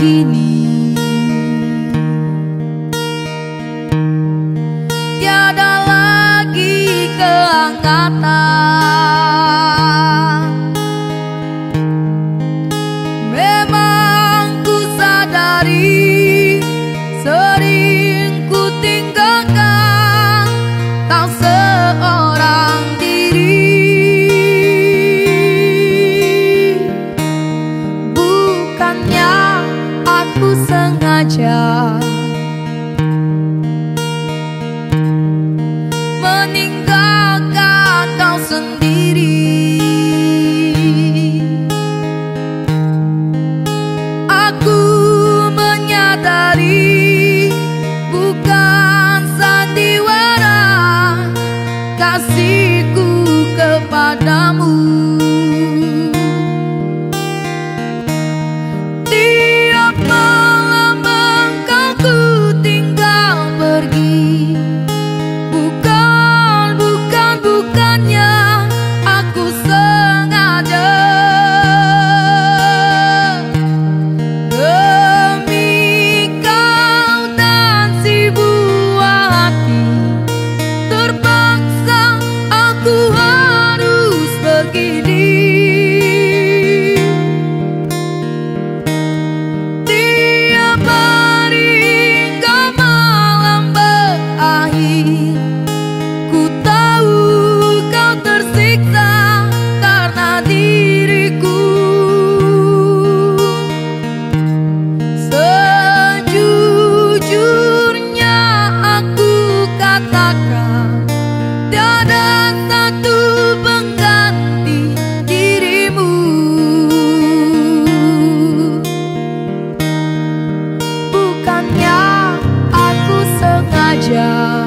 begini aku sengaja Meninggalkan kau sendiri. Aku menyadari Bukan sandiwara Kasih Yeah.